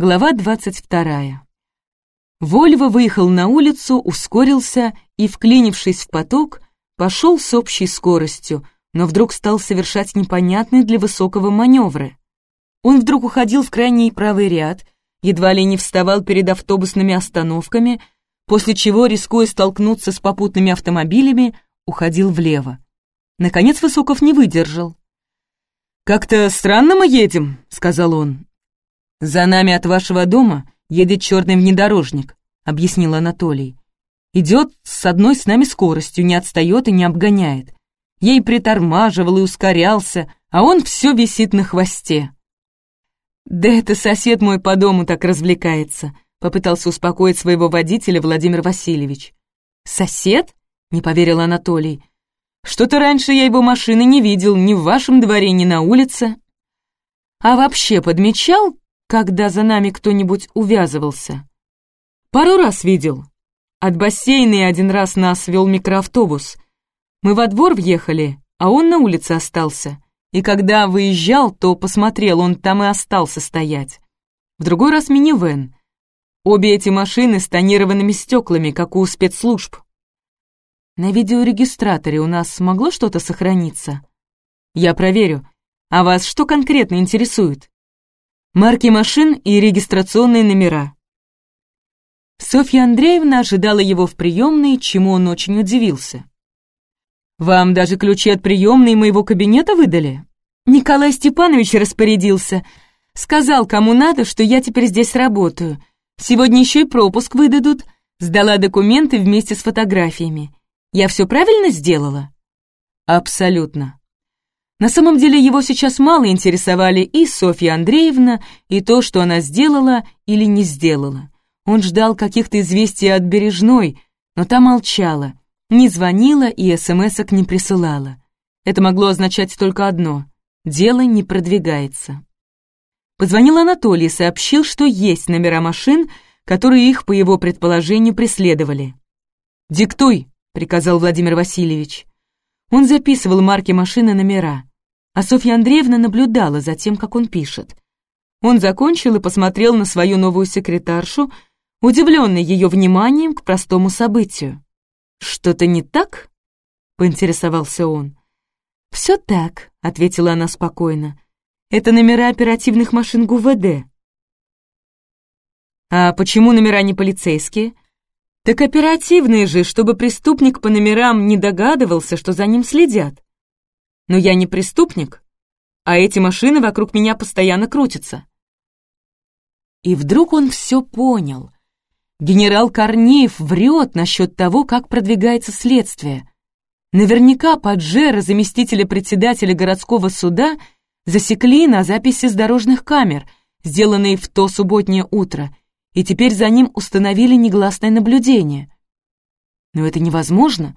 Глава 22. Вольво выехал на улицу, ускорился и, вклинившись в поток, пошел с общей скоростью, но вдруг стал совершать непонятные для высокого маневры. Он вдруг уходил в крайний правый ряд, едва ли не вставал перед автобусными остановками, после чего, рискуя столкнуться с попутными автомобилями, уходил влево. Наконец Высоков не выдержал. «Как-то странно мы едем», — сказал он. «За нами от вашего дома едет черный внедорожник», — объяснил Анатолий. «Идет с одной с нами скоростью, не отстает и не обгоняет. Ей притормаживал и ускорялся, а он все висит на хвосте». «Да это сосед мой по дому так развлекается», — попытался успокоить своего водителя Владимир Васильевич. «Сосед?» — не поверил Анатолий. «Что-то раньше я его машины не видел ни в вашем дворе, ни на улице». «А вообще подмечал, когда за нами кто-нибудь увязывался. Пару раз видел. От бассейна и один раз нас вел микроавтобус. Мы во двор въехали, а он на улице остался. И когда выезжал, то посмотрел, он там и остался стоять. В другой раз минивэн. Обе эти машины с тонированными стеклами, как у спецслужб. На видеорегистраторе у нас могло что-то сохраниться? Я проверю. А вас что конкретно интересует? Марки машин и регистрационные номера. Софья Андреевна ожидала его в приемной, чему он очень удивился. «Вам даже ключи от приемной моего кабинета выдали?» Николай Степанович распорядился. Сказал, кому надо, что я теперь здесь работаю. Сегодня еще и пропуск выдадут. Сдала документы вместе с фотографиями. Я все правильно сделала? Абсолютно. На самом деле его сейчас мало интересовали и Софья Андреевна, и то, что она сделала или не сделала. Он ждал каких-то известий от Бережной, но та молчала, не звонила и смс-ок не присылала. Это могло означать только одно — дело не продвигается. Позвонил Анатолий и сообщил, что есть номера машин, которые их, по его предположению, преследовали. «Диктуй», — приказал Владимир Васильевич. Он записывал марки машины номера а Софья Андреевна наблюдала за тем, как он пишет. Он закончил и посмотрел на свою новую секретаршу, удивленный ее вниманием к простому событию. «Что-то не так?» — поинтересовался он. «Все так», — ответила она спокойно. «Это номера оперативных машин ГУВД». «А почему номера не полицейские?» «Так оперативные же, чтобы преступник по номерам не догадывался, что за ним следят. Но я не преступник, а эти машины вокруг меня постоянно крутятся. И вдруг он все понял. Генерал Корнеев врет насчет того, как продвигается следствие. Наверняка Паджера, заместителя председателя городского суда, засекли на записи с дорожных камер, сделанные в то субботнее утро, и теперь за ним установили негласное наблюдение. Но это невозможно.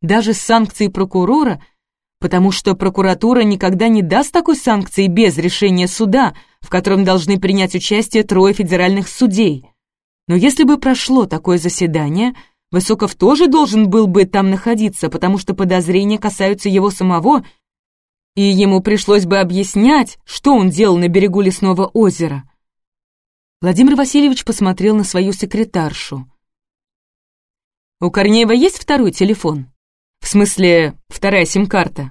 Даже с санкцией прокурора потому что прокуратура никогда не даст такой санкции без решения суда, в котором должны принять участие трое федеральных судей. Но если бы прошло такое заседание, Высоков тоже должен был бы там находиться, потому что подозрения касаются его самого, и ему пришлось бы объяснять, что он делал на берегу лесного озера. Владимир Васильевич посмотрел на свою секретаршу. «У Корнеева есть второй телефон?» В смысле, вторая сим-карта.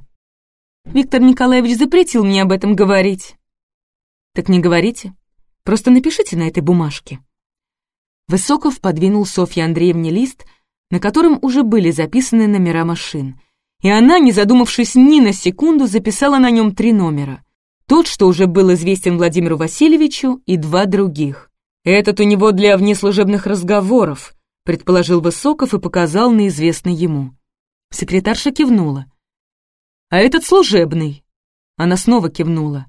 Виктор Николаевич запретил мне об этом говорить. Так не говорите. Просто напишите на этой бумажке. Высоков подвинул Софье Андреевне лист, на котором уже были записаны номера машин. И она, не задумавшись ни на секунду, записала на нем три номера. Тот, что уже был известен Владимиру Васильевичу, и два других. «Этот у него для внеслужебных разговоров», предположил Высоков и показал на известный ему. Секретарша кивнула. «А этот служебный». Она снова кивнула.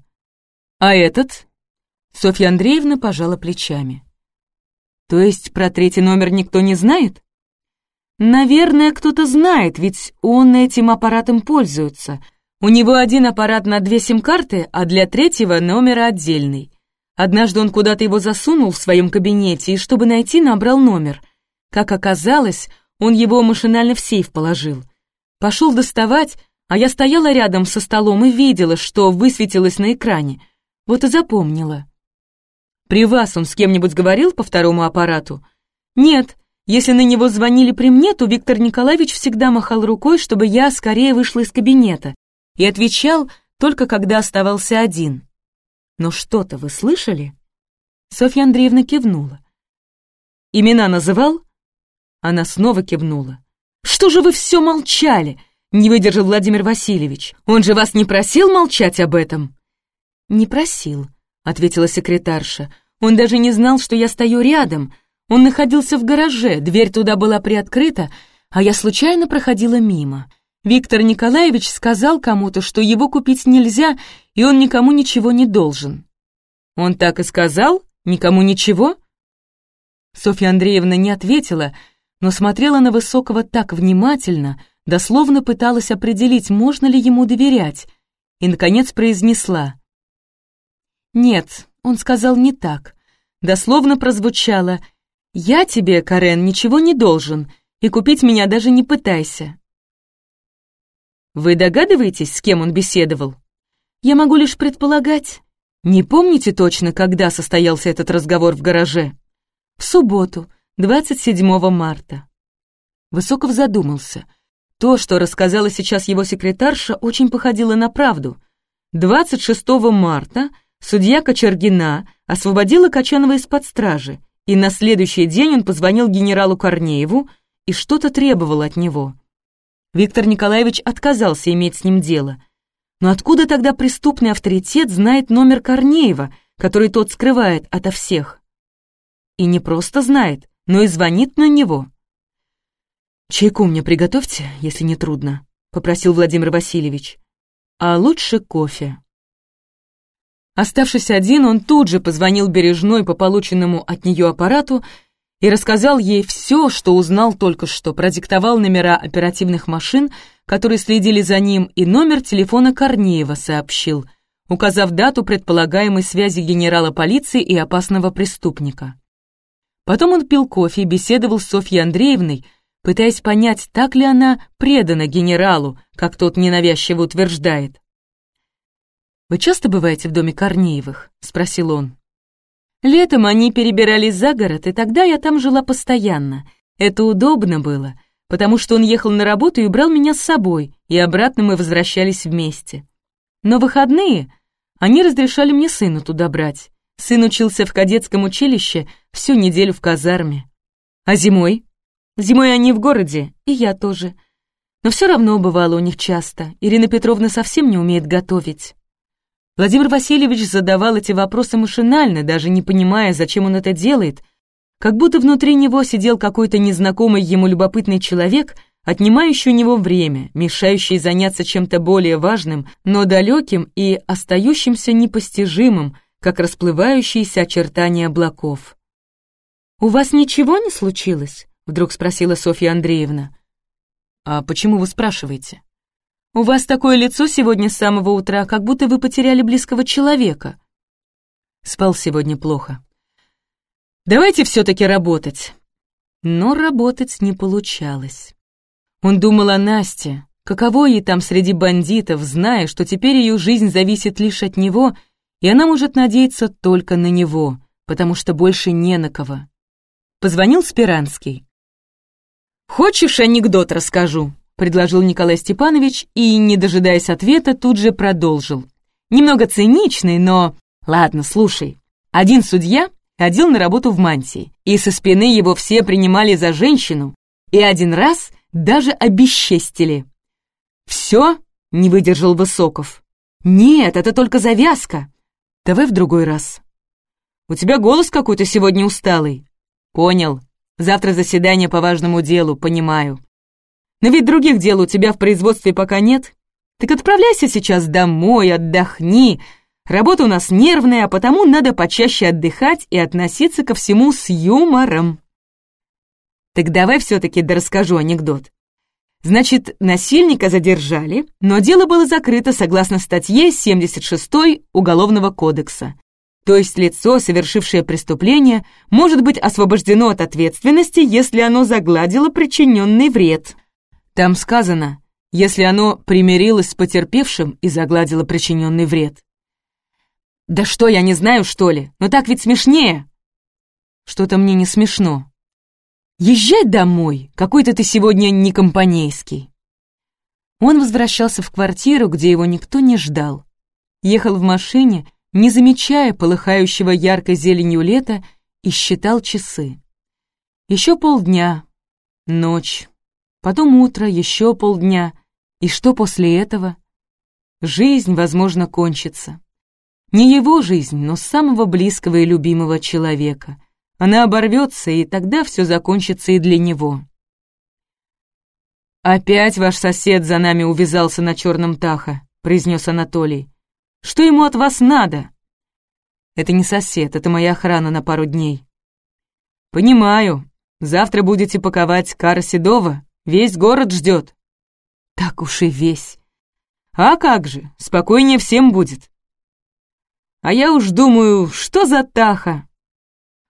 «А этот?» Софья Андреевна пожала плечами. «То есть про третий номер никто не знает?» «Наверное, кто-то знает, ведь он этим аппаратом пользуется. У него один аппарат на две сим-карты, а для третьего номера отдельный. Однажды он куда-то его засунул в своем кабинете и, чтобы найти, набрал номер. Как оказалось, он его машинально в сейф положил. Пошел доставать, а я стояла рядом со столом и видела, что высветилось на экране. Вот и запомнила. При вас он с кем-нибудь говорил по второму аппарату? Нет. Если на него звонили при мне, то Виктор Николаевич всегда махал рукой, чтобы я скорее вышла из кабинета, и отвечал только когда оставался один. Но что-то вы слышали? Софья Андреевна кивнула. Имена называл? Она снова кивнула. «Что же вы все молчали?» Не выдержал Владимир Васильевич. «Он же вас не просил молчать об этом?» «Не просил», — ответила секретарша. «Он даже не знал, что я стою рядом. Он находился в гараже, дверь туда была приоткрыта, а я случайно проходила мимо. Виктор Николаевич сказал кому-то, что его купить нельзя, и он никому ничего не должен». «Он так и сказал? Никому ничего?» Софья Андреевна не ответила, но смотрела на Высокого так внимательно, дословно пыталась определить, можно ли ему доверять, и, наконец, произнесла. «Нет, он сказал не так. Дословно прозвучало «Я тебе, Карен, ничего не должен, и купить меня даже не пытайся». «Вы догадываетесь, с кем он беседовал?» «Я могу лишь предполагать. Не помните точно, когда состоялся этот разговор в гараже?» В субботу, 27 марта. Высоков задумался. То, что рассказала сейчас его секретарша, очень походило на правду. 26 марта судья Кочергина освободила Качанова из-под стражи, и на следующий день он позвонил генералу Корнееву и что-то требовал от него. Виктор Николаевич отказался иметь с ним дело. Но откуда тогда преступный авторитет знает номер Корнеева, который тот скрывает ото всех? И не просто знает, но и звонит на него. «Чайку мне приготовьте, если не трудно», — попросил Владимир Васильевич. «А лучше кофе». Оставшись один, он тут же позвонил Бережной по полученному от нее аппарату и рассказал ей все, что узнал только что, продиктовал номера оперативных машин, которые следили за ним, и номер телефона Корнеева сообщил, указав дату предполагаемой связи генерала полиции и опасного преступника. Потом он пил кофе и беседовал с Софьей Андреевной, пытаясь понять, так ли она предана генералу, как тот ненавязчиво утверждает. «Вы часто бываете в доме Корнеевых?» — спросил он. Летом они перебирались за город, и тогда я там жила постоянно. Это удобно было, потому что он ехал на работу и брал меня с собой, и обратно мы возвращались вместе. Но выходные они разрешали мне сына туда брать. Сын учился в кадетском училище всю неделю в казарме. А зимой? Зимой они в городе, и я тоже. Но все равно бывало у них часто. Ирина Петровна совсем не умеет готовить. Владимир Васильевич задавал эти вопросы машинально, даже не понимая, зачем он это делает, как будто внутри него сидел какой-то незнакомый ему любопытный человек, отнимающий у него время, мешающий заняться чем-то более важным, но далеким и остающимся непостижимым, как расплывающиеся очертания облаков. «У вас ничего не случилось?» — вдруг спросила Софья Андреевна. «А почему вы спрашиваете?» «У вас такое лицо сегодня с самого утра, как будто вы потеряли близкого человека». Спал сегодня плохо. «Давайте все-таки работать». Но работать не получалось. Он думал о Насте, каково ей там среди бандитов, зная, что теперь ее жизнь зависит лишь от него — и она может надеяться только на него, потому что больше не на кого. Позвонил Спиранский. «Хочешь, анекдот расскажу?» — предложил Николай Степанович и, не дожидаясь ответа, тут же продолжил. Немного циничный, но... Ладно, слушай. Один судья ходил на работу в мантии, и со спины его все принимали за женщину, и один раз даже обесчестили. «Все?» — не выдержал Высоков. «Нет, это только завязка. Давай в другой раз. У тебя голос какой-то сегодня усталый. Понял. Завтра заседание по важному делу, понимаю. Но ведь других дел у тебя в производстве пока нет. Так отправляйся сейчас домой, отдохни. Работа у нас нервная, а потому надо почаще отдыхать и относиться ко всему с юмором. Так давай все-таки да расскажу анекдот. Значит, насильника задержали, но дело было закрыто согласно статье 76 Уголовного кодекса. То есть лицо, совершившее преступление, может быть освобождено от ответственности, если оно загладило причиненный вред. Там сказано, если оно примирилось с потерпевшим и загладило причиненный вред. «Да что, я не знаю, что ли? Но так ведь смешнее!» «Что-то мне не смешно». «Езжай домой, какой-то ты сегодня не компанейский». Он возвращался в квартиру, где его никто не ждал. Ехал в машине, не замечая полыхающего яркой зеленью лета, и считал часы. Еще полдня, ночь, потом утро, еще полдня. И что после этого? Жизнь, возможно, кончится. Не его жизнь, но самого близкого и любимого человека. Она оборвется, и тогда все закончится и для него. «Опять ваш сосед за нами увязался на черном Таха», — произнес Анатолий. «Что ему от вас надо?» «Это не сосед, это моя охрана на пару дней». «Понимаю. Завтра будете паковать Кара Седова. Весь город ждет». «Так уж и весь». «А как же, спокойнее всем будет». «А я уж думаю, что за Таха?»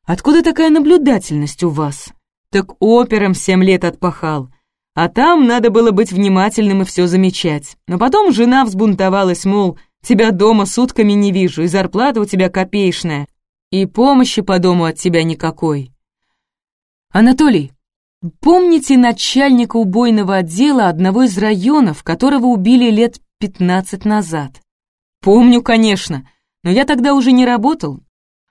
«Откуда такая наблюдательность у вас?» «Так опером семь лет отпахал. А там надо было быть внимательным и все замечать. Но потом жена взбунтовалась, мол, тебя дома сутками не вижу, и зарплата у тебя копеечная, и помощи по дому от тебя никакой. Анатолий, помните начальника убойного отдела одного из районов, которого убили лет пятнадцать назад? Помню, конечно, но я тогда уже не работал.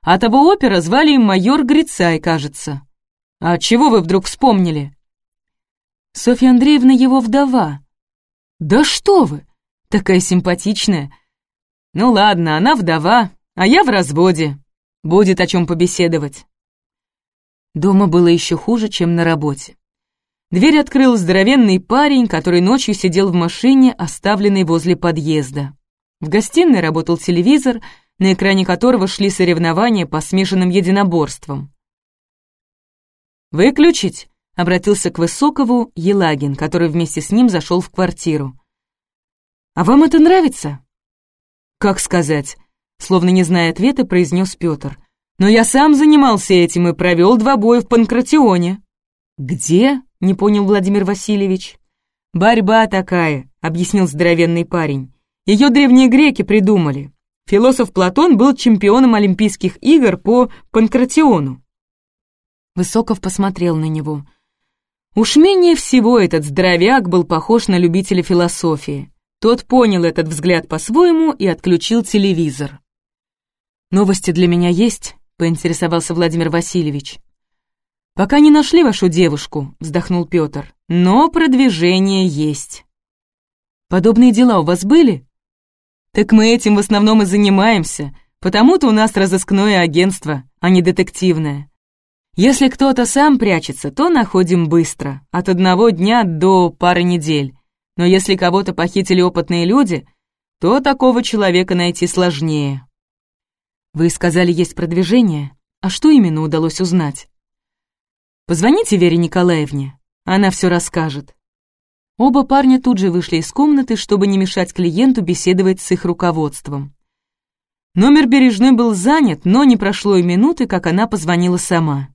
А того опера звали майор Грицай, кажется. А чего вы вдруг вспомнили? Софья Андреевна его вдова. Да что вы, такая симпатичная. Ну ладно, она вдова, а я в разводе. Будет о чем побеседовать. Дома было еще хуже, чем на работе. Дверь открыл здоровенный парень, который ночью сидел в машине, оставленной возле подъезда. В гостиной работал телевизор, на экране которого шли соревнования по смешанным единоборствам. «Выключить?» — обратился к Высокову Елагин, который вместе с ним зашел в квартиру. «А вам это нравится?» «Как сказать?» — словно не зная ответа, произнес Петр. «Но я сам занимался этим и провел два боя в Панкратионе». «Где?» — не понял Владимир Васильевич. «Борьба такая», — объяснил здоровенный парень. «Ее древние греки придумали. Философ Платон был чемпионом Олимпийских игр по Панкратиону». Высоков посмотрел на него — Уж менее всего этот здоровяк был похож на любителя философии. Тот понял этот взгляд по-своему и отключил телевизор. «Новости для меня есть?» — поинтересовался Владимир Васильевич. «Пока не нашли вашу девушку», — вздохнул Петр, — «но продвижение есть». «Подобные дела у вас были?» «Так мы этим в основном и занимаемся, потому-то у нас разыскное агентство, а не детективное. Если кто-то сам прячется, то находим быстро, от одного дня до пары недель. Но если кого-то похитили опытные люди, то такого человека найти сложнее. Вы сказали, есть продвижение. А что именно удалось узнать? Позвоните Вере Николаевне, она все расскажет. Оба парня тут же вышли из комнаты, чтобы не мешать клиенту беседовать с их руководством. Номер Бережной был занят, но не прошло и минуты, как она позвонила сама.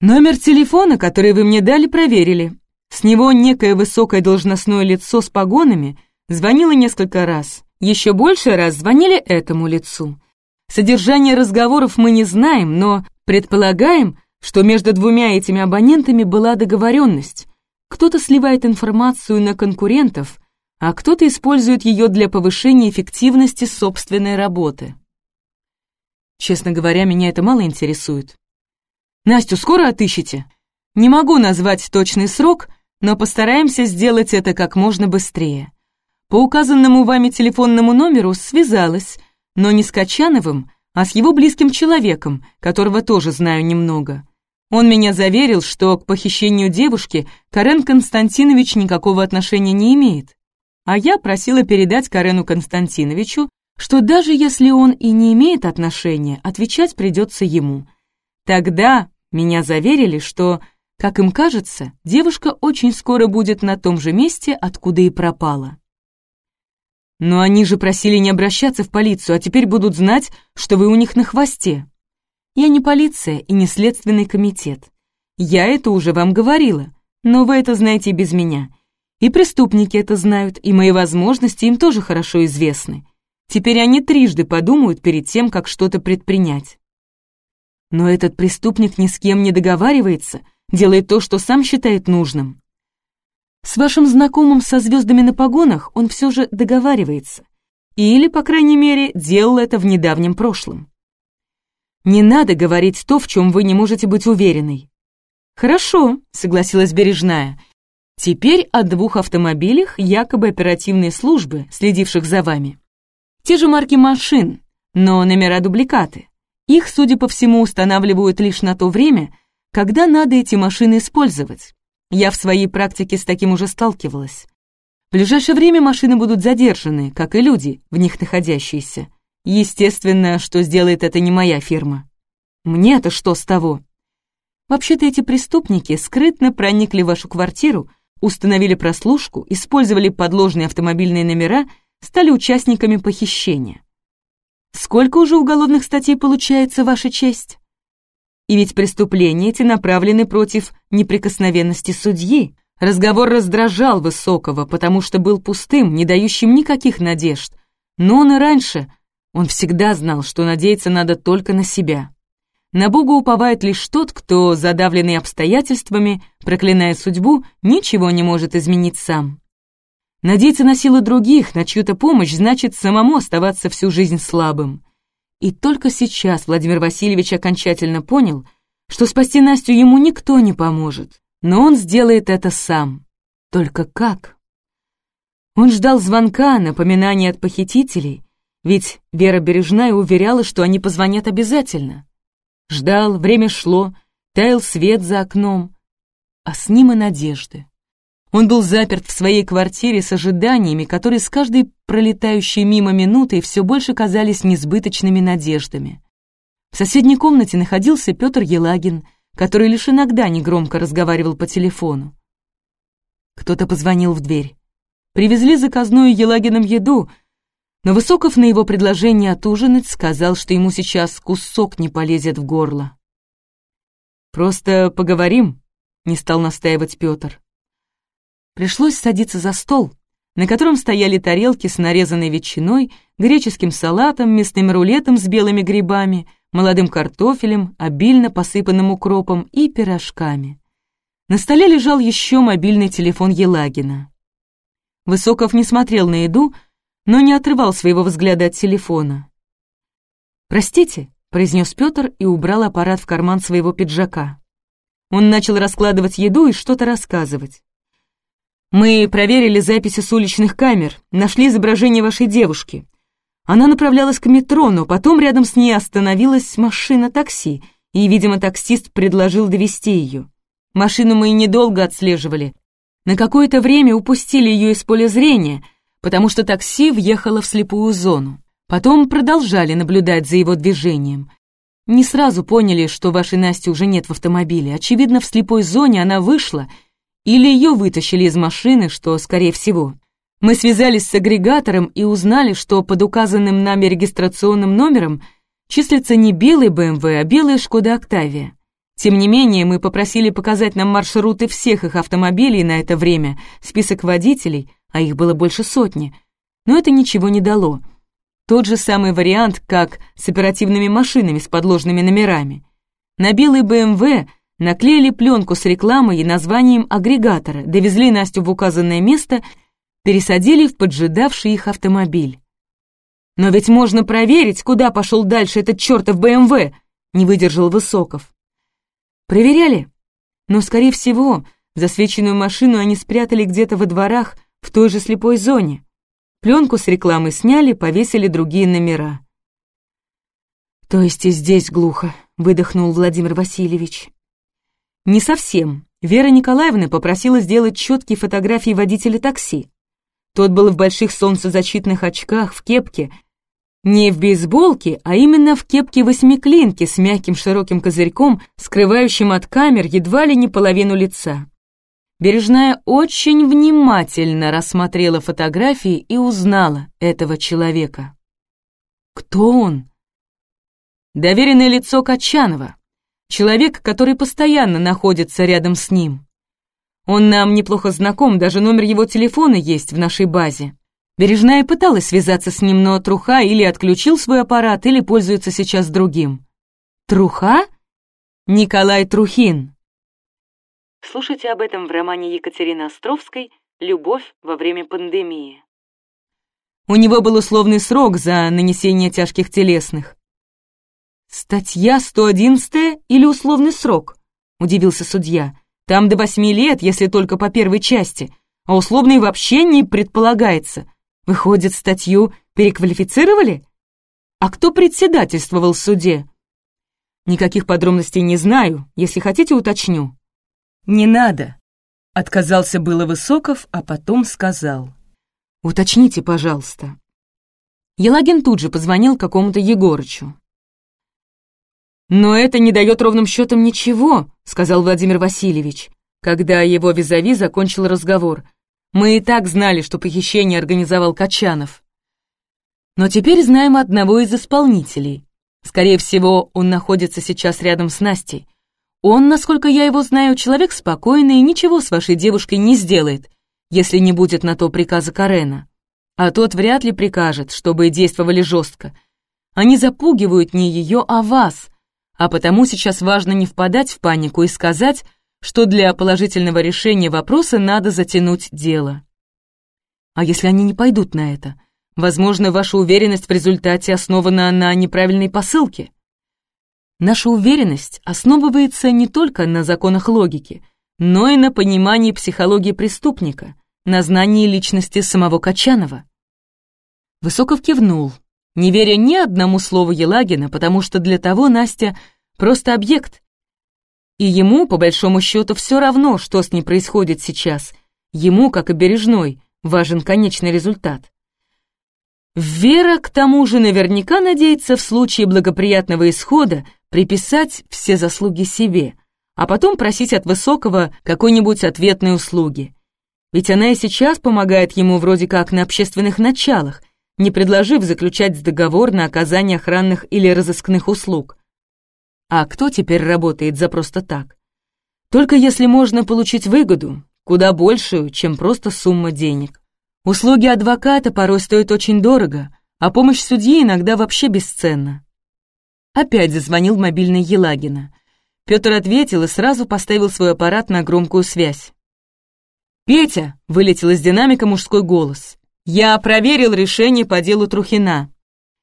Номер телефона, который вы мне дали, проверили. С него некое высокое должностное лицо с погонами звонило несколько раз. Еще больше раз звонили этому лицу. Содержание разговоров мы не знаем, но предполагаем, что между двумя этими абонентами была договоренность. Кто-то сливает информацию на конкурентов, а кто-то использует ее для повышения эффективности собственной работы. Честно говоря, меня это мало интересует. Настю скоро отыщете? Не могу назвать точный срок, но постараемся сделать это как можно быстрее. По указанному вами телефонному номеру связалась, но не с Качановым, а с его близким человеком, которого тоже знаю немного. Он меня заверил, что к похищению девушки Карен Константинович никакого отношения не имеет. А я просила передать Карену Константиновичу, что даже если он и не имеет отношения, отвечать придется ему – Тогда меня заверили, что, как им кажется, девушка очень скоро будет на том же месте, откуда и пропала. Но они же просили не обращаться в полицию, а теперь будут знать, что вы у них на хвосте. Я не полиция и не следственный комитет. Я это уже вам говорила, но вы это знаете без меня. И преступники это знают, и мои возможности им тоже хорошо известны. Теперь они трижды подумают перед тем, как что-то предпринять. Но этот преступник ни с кем не договаривается, делает то, что сам считает нужным. С вашим знакомым со звездами на погонах он все же договаривается. Или, по крайней мере, делал это в недавнем прошлом. Не надо говорить то, в чем вы не можете быть уверенной. Хорошо, согласилась Бережная. Теперь о двух автомобилях якобы оперативной службы, следивших за вами. Те же марки машин, но номера дубликаты. Их, судя по всему, устанавливают лишь на то время, когда надо эти машины использовать. Я в своей практике с таким уже сталкивалась. В ближайшее время машины будут задержаны, как и люди, в них находящиеся. Естественно, что сделает это не моя фирма. Мне-то что с того? Вообще-то эти преступники скрытно проникли в вашу квартиру, установили прослушку, использовали подложные автомобильные номера, стали участниками похищения. Сколько уже уголовных статей получается, Ваша честь? И ведь преступления эти направлены против неприкосновенности судьи. Разговор раздражал Высокого, потому что был пустым, не дающим никаких надежд. Но он и раньше, он всегда знал, что надеяться надо только на себя. На Бога уповает лишь тот, кто, задавленный обстоятельствами, проклиная судьбу, ничего не может изменить сам. Надеяться на силы других, на чью-то помощь, значит самому оставаться всю жизнь слабым. И только сейчас Владимир Васильевич окончательно понял, что спасти Настю ему никто не поможет но он сделает это сам. Только как? Он ждал звонка, напоминания от похитителей, ведь Вера Бережная уверяла, что они позвонят обязательно. Ждал, время шло, таял свет за окном, а с ним и надежды. Он был заперт в своей квартире с ожиданиями, которые с каждой пролетающей мимо минутой все больше казались несбыточными надеждами. В соседней комнате находился Петр Елагин — который лишь иногда негромко разговаривал по телефону. Кто-то позвонил в дверь. Привезли заказную Елагином еду, но Высоков на его предложение отужинать сказал, что ему сейчас кусок не полезет в горло. «Просто поговорим», — не стал настаивать Петр. Пришлось садиться за стол, на котором стояли тарелки с нарезанной ветчиной, греческим салатом, мясным рулетом с белыми грибами — молодым картофелем, обильно посыпанным укропом и пирожками. На столе лежал еще мобильный телефон Елагина. Высоков не смотрел на еду, но не отрывал своего взгляда от телефона. «Простите», — произнес Петр и убрал аппарат в карман своего пиджака. Он начал раскладывать еду и что-то рассказывать. «Мы проверили записи с уличных камер, нашли изображение вашей девушки. Она направлялась к метро, но потом рядом с ней остановилась машина такси, и, видимо, таксист предложил довести ее. Машину мы недолго отслеживали. На какое-то время упустили ее из поля зрения, потому что такси въехало в слепую зону. Потом продолжали наблюдать за его движением. Не сразу поняли, что вашей Насти уже нет в автомобиле. Очевидно, в слепой зоне она вышла, или ее вытащили из машины, что скорее всего. Мы связались с агрегатором и узнали, что под указанным нами регистрационным номером числится не белый БМВ, а белая Шкода Октавия. Тем не менее, мы попросили показать нам маршруты всех их автомобилей на это время, список водителей, а их было больше сотни. Но это ничего не дало. Тот же самый вариант, как с оперативными машинами с подложными номерами. На белый БМВ наклеили пленку с рекламой и названием агрегатора, довезли Настю в указанное место — пересадили в поджидавший их автомобиль. «Но ведь можно проверить, куда пошел дальше этот чертов БМВ!» — не выдержал Высоков. «Проверяли, но, скорее всего, засвеченную машину они спрятали где-то во дворах в той же слепой зоне. Пленку с рекламы сняли, повесили другие номера». «То есть и здесь глухо», — выдохнул Владимир Васильевич. «Не совсем. Вера Николаевна попросила сделать четкие фотографии водителя такси. Тот был в больших солнцезащитных очках, в кепке. Не в бейсболке, а именно в кепке-восьмиклинке с мягким широким козырьком, скрывающим от камер едва ли не половину лица. Бережная очень внимательно рассмотрела фотографии и узнала этого человека. Кто он? Доверенное лицо Качанова. Человек, который постоянно находится рядом с ним. Он нам неплохо знаком, даже номер его телефона есть в нашей базе. Бережная пыталась связаться с ним, но Труха или отключил свой аппарат, или пользуется сейчас другим. Труха? Николай Трухин. Слушайте об этом в романе Екатерины Островской «Любовь во время пандемии». У него был условный срок за нанесение тяжких телесных. «Статья 111 или условный срок?» — удивился судья. «Там до восьми лет, если только по первой части, а условный вообще не предполагается. Выходит, статью переквалифицировали? А кто председательствовал в суде? Никаких подробностей не знаю, если хотите, уточню. Не надо. Отказался было Высоков, а потом сказал. Уточните, пожалуйста. Елагин тут же позвонил какому-то Егорычу. «Но это не дает ровным счетом ничего», — сказал Владимир Васильевич, когда его визави закончил разговор. Мы и так знали, что похищение организовал Качанов. Но теперь знаем одного из исполнителей. Скорее всего, он находится сейчас рядом с Настей. Он, насколько я его знаю, человек спокойный и ничего с вашей девушкой не сделает, если не будет на то приказа Карена. А тот вряд ли прикажет, чтобы действовали жестко. Они запугивают не ее, а вас. А потому сейчас важно не впадать в панику и сказать, что для положительного решения вопроса надо затянуть дело. А если они не пойдут на это? Возможно, ваша уверенность в результате основана на неправильной посылке. Наша уверенность основывается не только на законах логики, но и на понимании психологии преступника, на знании личности самого Качанова. Высоков кивнул, не веря ни одному слову Елагина, потому что для того Настя просто объект, и ему, по большому счету, все равно, что с ней происходит сейчас. Ему, как и Бережной, важен конечный результат. Вера, к тому же, наверняка надеется в случае благоприятного исхода приписать все заслуги себе, а потом просить от Высокого какой-нибудь ответной услуги. Ведь она и сейчас помогает ему вроде как на общественных началах, не предложив заключать договор на оказание охранных или разыскных услуг. А кто теперь работает за просто так? Только если можно получить выгоду, куда большую, чем просто сумма денег. Услуги адвоката порой стоят очень дорого, а помощь судьи иногда вообще бесценна. Опять зазвонил мобильный Елагина. Петр ответил и сразу поставил свой аппарат на громкую связь. «Петя!» — вылетел из динамика мужской голос. «Я проверил решение по делу Трухина.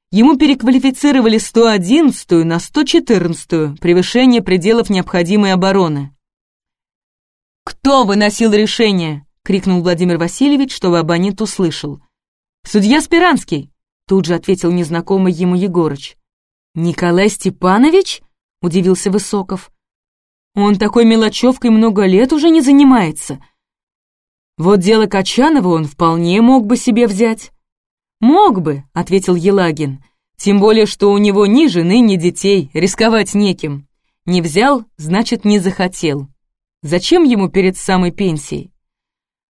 Ему переквалифицировали 111-ю на 114-ю, превышение пределов необходимой обороны. «Кто выносил решение?» — крикнул Владимир Васильевич, чтобы абонент услышал. «Судья Спиранский», — тут же ответил незнакомый ему Егорыч. «Николай Степанович?» — удивился Высоков. «Он такой мелочевкой много лет уже не занимается. Вот дело Качанова он вполне мог бы себе взять». «Мог бы», — ответил Елагин. «Тем более, что у него ни жены, ни детей, рисковать неким. Не взял, значит, не захотел. Зачем ему перед самой пенсией?»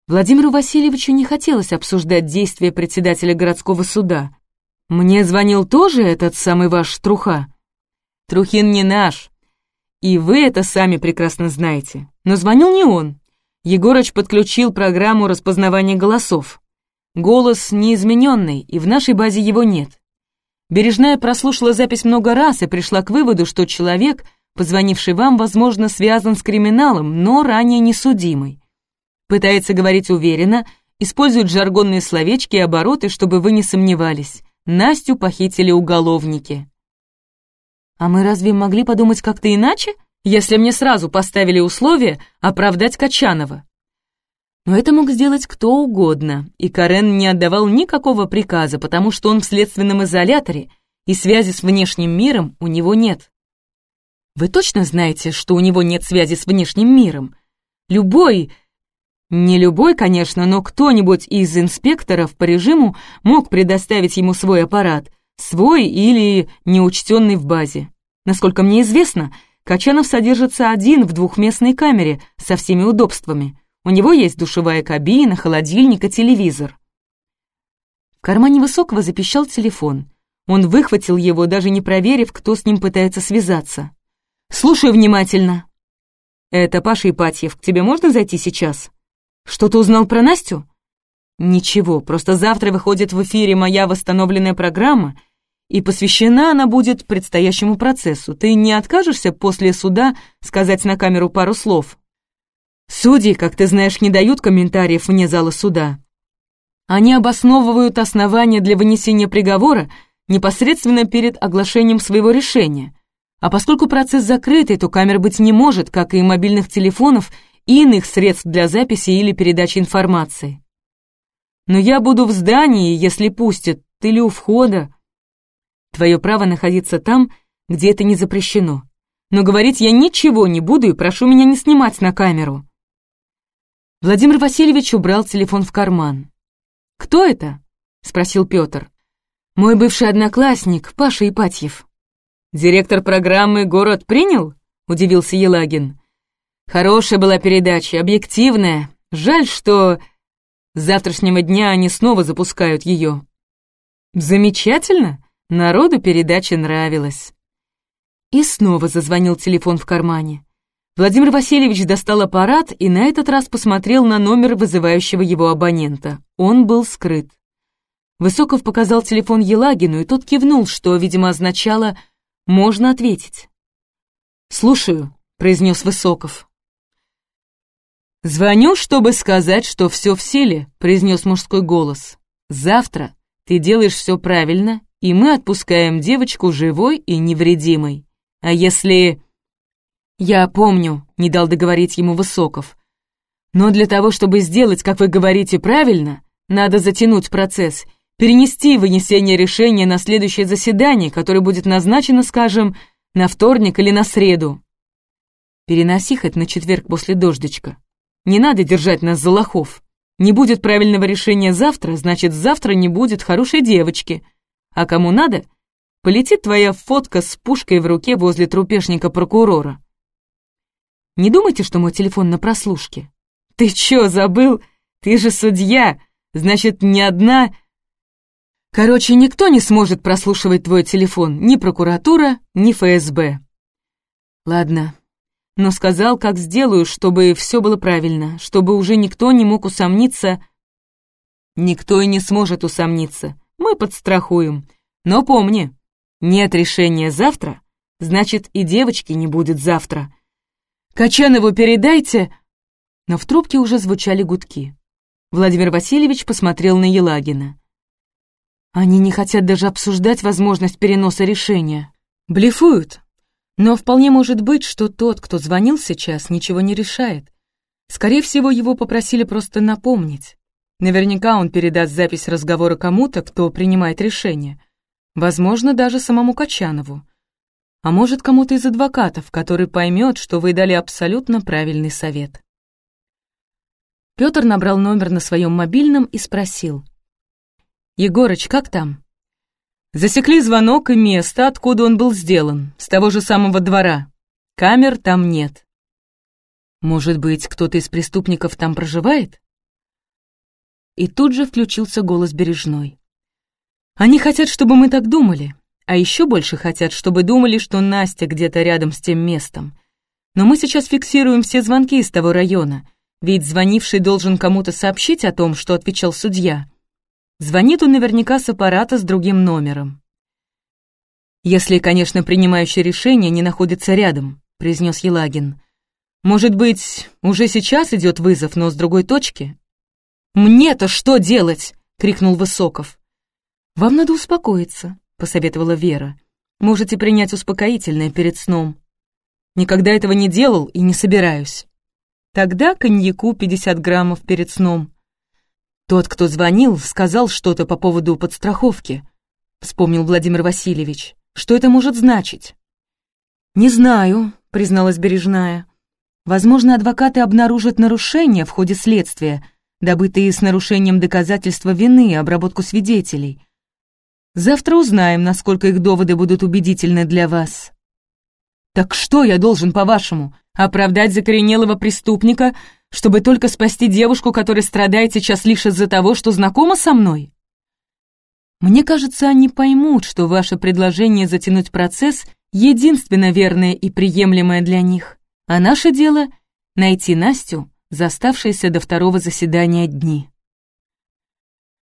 Владимиру Васильевичу не хотелось обсуждать действия председателя городского суда. «Мне звонил тоже этот самый ваш Труха?» «Трухин не наш. И вы это сами прекрасно знаете. Но звонил не он. Егорыч подключил программу распознавания голосов. Голос неизмененный, и в нашей базе его нет. Бережная прослушала запись много раз и пришла к выводу, что человек, позвонивший вам, возможно, связан с криминалом, но ранее не судимый. Пытается говорить уверенно, использует жаргонные словечки и обороты, чтобы вы не сомневались. Настю похитили уголовники. А мы разве могли подумать как-то иначе, если мне сразу поставили условие оправдать Качанова? Но это мог сделать кто угодно, и Карен не отдавал никакого приказа, потому что он в следственном изоляторе, и связи с внешним миром у него нет. Вы точно знаете, что у него нет связи с внешним миром? Любой, не любой, конечно, но кто-нибудь из инспекторов по режиму мог предоставить ему свой аппарат, свой или неучтенный в базе. Насколько мне известно, Качанов содержится один в двухместной камере со всеми удобствами — у него есть душевая кабина, холодильник и телевизор. В кармане Высокого запищал телефон. Он выхватил его, даже не проверив, кто с ним пытается связаться. «Слушаю внимательно». «Это Паша Ипатьев. К тебе можно зайти сейчас?» «Что-то узнал про Настю?» Ничего, просто завтра выходит в эфире моя восстановленная программа, и посвящена она будет предстоящему процессу. Ты не откажешься после суда сказать на камеру пару слов? Судьи, как ты знаешь, не дают комментариев вне зала суда. Они обосновывают основания для вынесения приговора непосредственно перед оглашением своего решения. А поскольку процесс закрытый, то камер быть не может, как и мобильных телефонов и иных средств для записи или передачи информации. Но я буду в здании, если пустят, или у входа. Твое право находиться там, где это не запрещено. Но говорить я ничего не буду и прошу меня не снимать на камеру. Владимир Васильевич убрал телефон в карман. «Кто это?» — спросил Петр. «Мой бывший одноклассник, Паша Ипатьев». «Директор программы «Город принял»?» — удивился Елагин. «Хорошая была передача, объективная. Жаль, что с завтрашнего дня они снова запускают ее». «Замечательно! Народу передача нравилась». И снова зазвонил телефон в кармане. Владимир Васильевич достал аппарат и на этот раз посмотрел на номер вызывающего его абонента. Он был скрыт. Высоков показал телефон Елагину, и тот кивнул, что, видимо, означало «можно ответить». «Слушаю», — произнес Высоков. «Звоню, чтобы сказать, что все в силе», — произнес мужской голос. «Завтра ты делаешь все правильно, и мы отпускаем девочку живой и невредимой. А если...» «Я помню», — не дал договорить ему Высоков. «Но для того, чтобы сделать, как вы говорите, правильно, надо затянуть процесс, перенести вынесение решения на следующее заседание, которое будет назначено, скажем, на вторник или на среду. Переноси хоть на четверг после дождичка. Не надо держать нас за лохов. Не будет правильного решения завтра, значит, завтра не будет хорошей девочки. А кому надо, полетит твоя фотка с пушкой в руке возле трупешника прокурора. Не думайте, что мой телефон на прослушке. Ты чё, забыл? Ты же судья. Значит, ни одна... Короче, никто не сможет прослушивать твой телефон. Ни прокуратура, ни ФСБ. Ладно. Но сказал, как сделаю, чтобы все было правильно, чтобы уже никто не мог усомниться. Никто и не сможет усомниться. Мы подстрахуем. Но помни, нет решения завтра, значит и девочки не будет завтра. Качанову передайте!» Но в трубке уже звучали гудки. Владимир Васильевич посмотрел на Елагина. «Они не хотят даже обсуждать возможность переноса решения. Блефуют. Но вполне может быть, что тот, кто звонил сейчас, ничего не решает. Скорее всего, его попросили просто напомнить. Наверняка он передаст запись разговора кому-то, кто принимает решение. Возможно, даже самому Качанову а может, кому-то из адвокатов, который поймет, что вы дали абсолютно правильный совет. Петр набрал номер на своем мобильном и спросил. «Егорыч, как там?» Засекли звонок и место, откуда он был сделан, с того же самого двора. Камер там нет. Может быть, кто-то из преступников там проживает? И тут же включился голос Бережной. Они хотят, чтобы мы так думали. А еще больше хотят, чтобы думали, что Настя где-то рядом с тем местом. Но мы сейчас фиксируем все звонки из того района, ведь звонивший должен кому-то сообщить о том, что отвечал судья. Звонит он наверняка с аппарата с другим номером. «Если, конечно, принимающий решение не находится рядом», — произнес Елагин. «Может быть, уже сейчас идет вызов, но с другой точки?» «Мне-то что делать?» — крикнул Высоков. «Вам надо успокоиться», — посоветовала Вера. «Можете принять успокоительное перед сном». «Никогда этого не делал и не собираюсь». «Тогда коньяку 50 граммов перед сном». «Тот, кто звонил, сказал что-то по поводу подстраховки», — вспомнил Владимир Васильевич. «Что это может значить?» «Не знаю», — призналась Бережная. «Возможно, адвокаты обнаружат нарушения в ходе следствия, добытые с нарушением доказательства вины обработку свидетелей. Завтра узнаем, насколько их доводы будут убедительны для вас. Так что я должен, по-вашему, оправдать закоренелого преступника, чтобы только спасти девушку, которая страдает сейчас лишь из-за того, что знакома со мной? Мне кажется, они поймут, что ваше предложение затянуть процесс единственно верное и приемлемое для них, а наше дело — найти Настю, заставшееся до второго заседания дни.